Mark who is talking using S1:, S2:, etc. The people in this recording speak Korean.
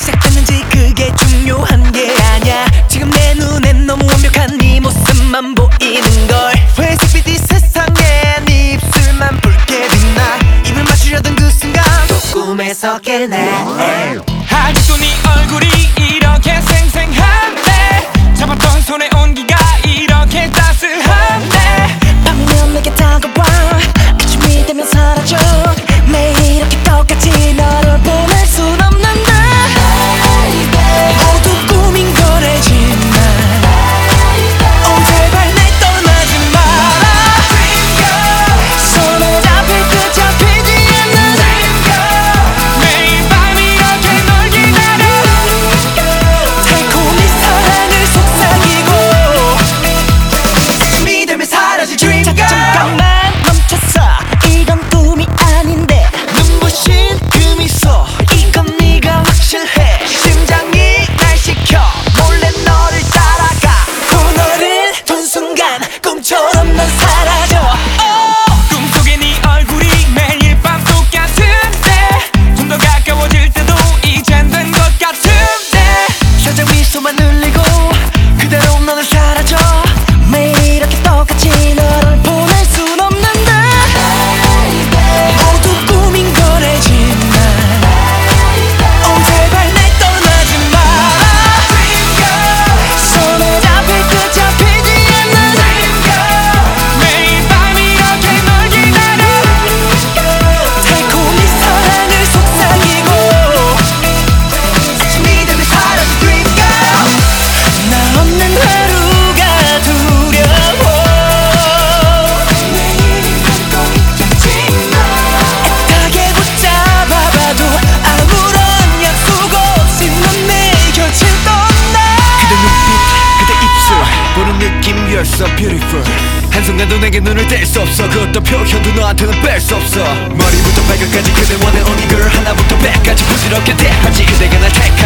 S1: 시작됐는지
S2: 그게 중요한 게
S1: 아니야. 지금 내 눈엔 너무 완벽한 네 모습만 보이는걸. 회색빛 이 세상에 네 입술만 붉게 빛나. 입을 맞추려던 그 순간 또 꿈에서 깨네 어. 아직도 네 얼굴이
S3: 드리플 한순간도 내게 눈을 뗄 수 없어. 그 어떤 표현도 너한테는 뺄 수 없어. 머리부터 발끝까지 그대 원해 only girl 하나부터 백까지 부드럽게 대하지. 그대가 날 택.